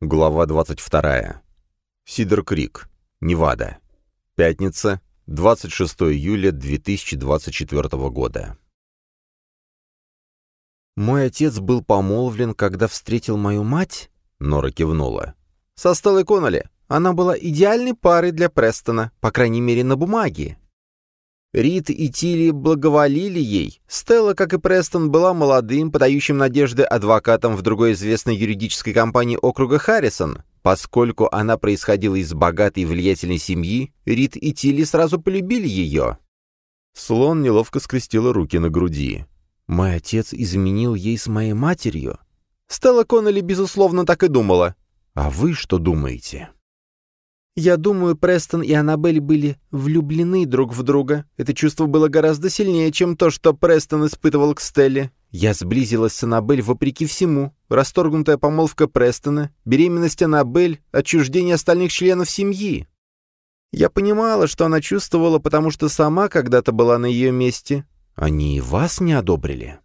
Глава 22. Сидер Крик, Невада. Пятница, 26 июля 2024 года. «Мой отец был помолвлен, когда встретил мою мать?» Нора кивнула. «Со Стеллой Конноли. Она была идеальной парой для Престона, по крайней мере, на бумаге. Рид и Тилли благоволили ей. Стелла, как и Престон, была молодым, подающим надежды адвокатом в другой известной юридической компании округа Харрисон. Поскольку она происходила из богатой и влиятельной семьи, Рид и Тилли сразу полюбили ее. Слон неловко скрестила руки на груди. «Мой отец изменил ей с моей матерью?» Стелла Коннелли, безусловно, так и думала. «А вы что думаете?» Я думаю, Престон и Аннабель были влюблены друг в друга. Это чувство было гораздо сильнее, чем то, что Престон испытывал к Стелле. Я сблизилась с Аннабель вопреки всему. Расторгнутая помолвка Престона, беременность Аннабель, отчуждение остальных членов семьи. Я понимала, что она чувствовала, потому что сама когда-то была на ее месте. Они и вас не одобрили?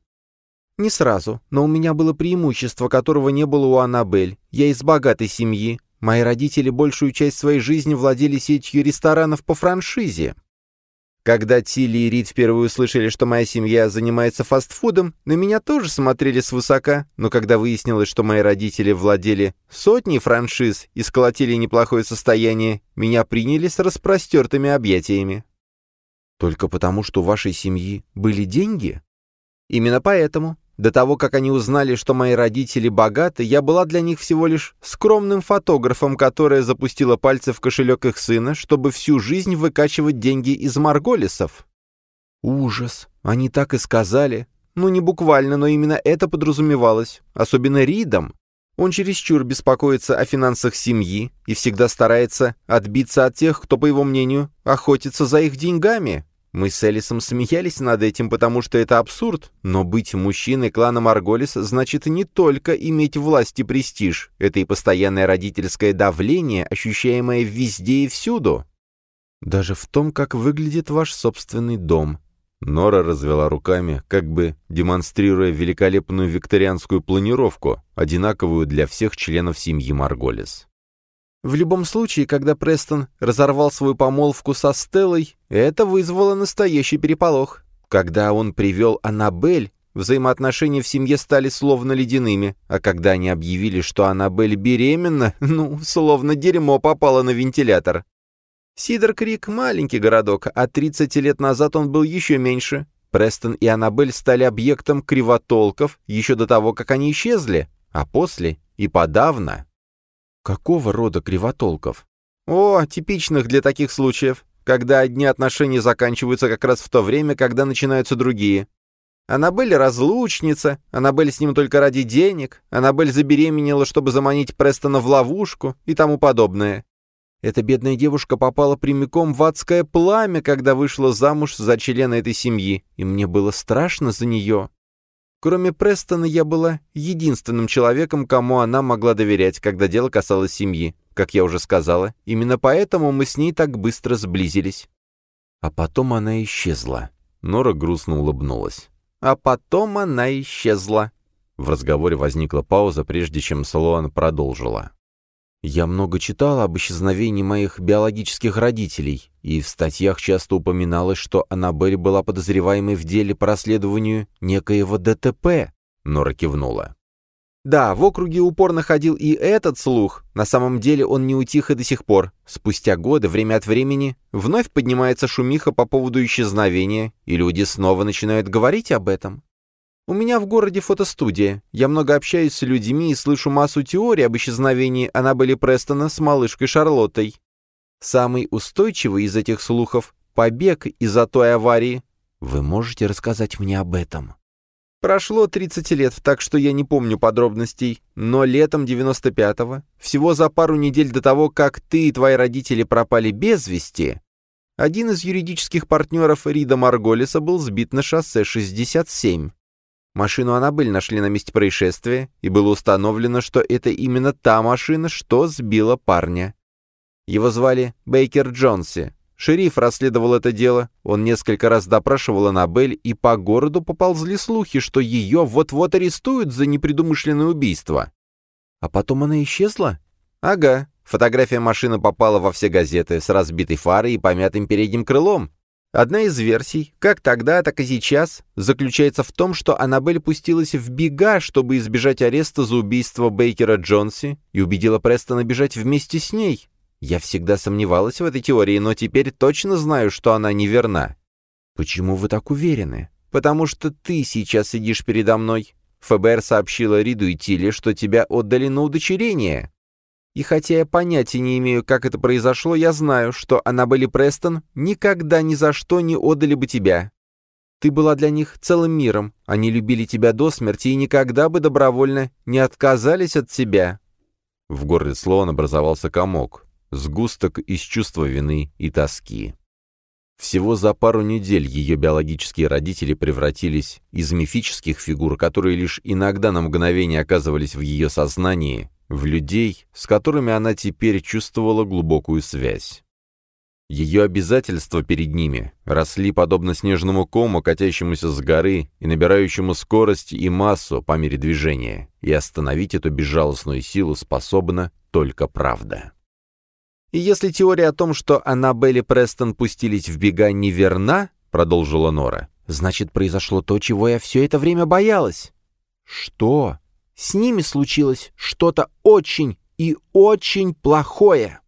Не сразу, но у меня было преимущество, которого не было у Аннабель. Я из богатой семьи, Мои родители большую часть своей жизни владели сетью ресторанов по франшизе. Когда Тилли и Рид впервые услышали, что моя семья занимается фастфудом, на меня тоже смотрели свысока, но когда выяснилось, что мои родители владели сотней франшиз и сколотили неплохое состояние, меня приняли с распростертыми объятиями. Только потому, что у вашей семьи были деньги? Именно поэтому. До того, как они узнали, что мои родители богаты, я была для них всего лишь скромным фотографом, которая запустила пальцы в кошелек их сына, чтобы всю жизнь выкачивать деньги из марголисов. Ужас. Они так и сказали. Ну, не буквально, но именно это подразумевалось. Особенно Ридом. Он чересчур беспокоится о финансах семьи и всегда старается отбиться от тех, кто, по его мнению, охотится за их деньгами. Мы с Элисом смеялись над этим, потому что это абсурд, но быть мужчиной клана Марголис значит не только иметь власть и престиж, это и постоянное родительское давление, ощущаемое везде и всюду. Даже в том, как выглядит ваш собственный дом. Нора развела руками, как бы демонстрируя великолепную викторианскую планировку, одинаковую для всех членов семьи Марголис. В любом случае, когда Престон разорвал свою помолвку со Стеллой, это вызвало настоящий переполох. Когда он привел Аннабель, взаимоотношения в семье стали словно ледяными, а когда они объявили, что Аннабель беременна, ну, словно дерьмо попало на вентилятор. Сидер Крик — маленький городок, а 30 лет назад он был еще меньше. Престон и Аннабель стали объектом кривотолков еще до того, как они исчезли, а после и подавно. Какого рода кривотолков? О, типичных для таких случаев, когда одни отношения заканчиваются как раз в то время, когда начинаются другие. Аннабель разлучница, Аннабель с ним только ради денег, Аннабель забеременела, чтобы заманить Престона в ловушку и тому подобное. Эта бедная девушка попала прямиком в адское пламя, когда вышла замуж за члена этой семьи, и мне было страшно за нее. Кроме Престона, я была единственным человеком, кому она могла доверять, когда дело касалось семьи. Как я уже сказала, именно поэтому мы с ней так быстро сблизились. А потом она исчезла. Нора грустно улыбнулась. А потом она исчезла. В разговоре возникла пауза, прежде чем Салуан продолжила. Я много читала об исчезновении моих биологических родителей, и в статьях часто упоминалось, что Аннабель была подозреваемой в деле по расследованию некоего ДТП. Нора кивнула. Да, в округе упорно ходил и этот слух. На самом деле он не утих и до сих пор. Спустя годы, время от времени, вновь поднимается шумиха по поводу исчезновения, и люди снова начинают говорить об этом. У меня в городе фотостудия. Я много общаюсь с людьми и слышу массу теорий об исчезновении Аннабели Престона с малышкой Шарлоттой. Самый устойчивый из этих слухов — побег из-за той аварии. Вы можете рассказать мне об этом? Прошло 30 лет, так что я не помню подробностей, но летом 95-го, всего за пару недель до того, как ты и твои родители пропали без вести, один из юридических партнеров Рида Марголиса был сбит на шоссе 67. Машину Аннабель нашли на месте происшествия, и было установлено, что это именно та машина, что сбила парня. Его звали Бейкер Джонси. Шериф расследовал это дело, он несколько раз допрашивал Аннабель, и по городу поползли слухи, что ее вот-вот арестуют за непредумышленное убийство. А потом она исчезла? Ага. Фотография машины попала во все газеты с разбитой фарой и помятым передним крылом. Одна из версий, как тогда, так и сейчас, заключается в том, что Аннабель пустилась в бега, чтобы избежать ареста за убийство Бейкера Джонси и убедила Престона бежать вместе с ней. Я всегда сомневалась в этой теории, но теперь точно знаю, что она неверна. Почему вы так уверены? Потому что ты сейчас сидишь передо мной. ФБР сообщила Риду и Тиле, что тебя отдали на удочерение. И хотя я понятия не имею, как это произошло, я знаю, что Аннабелли Престон никогда ни за что не отдали бы тебя. Ты была для них целым миром, они любили тебя до смерти и никогда бы добровольно не отказались от тебя». В горле Слоан образовался комок, сгусток из чувства вины и тоски. Всего за пару недель ее биологические родители превратились из мифических фигур, которые лишь иногда на мгновение оказывались в ее сознании, в людей, с которыми она теперь чувствовала глубокую связь. Ее обязательства перед ними росли подобно снежному кому, катящемуся с горы и набирающему скорость и массу по мере движения, и остановить эту безжалостную силу способна только правда. «И если теория о том, что Аннабель и Престон пустились в бега, неверна, — продолжила Нора, — значит, произошло то, чего я все это время боялась». «Что?» С ними случилось что-то очень и очень плохое.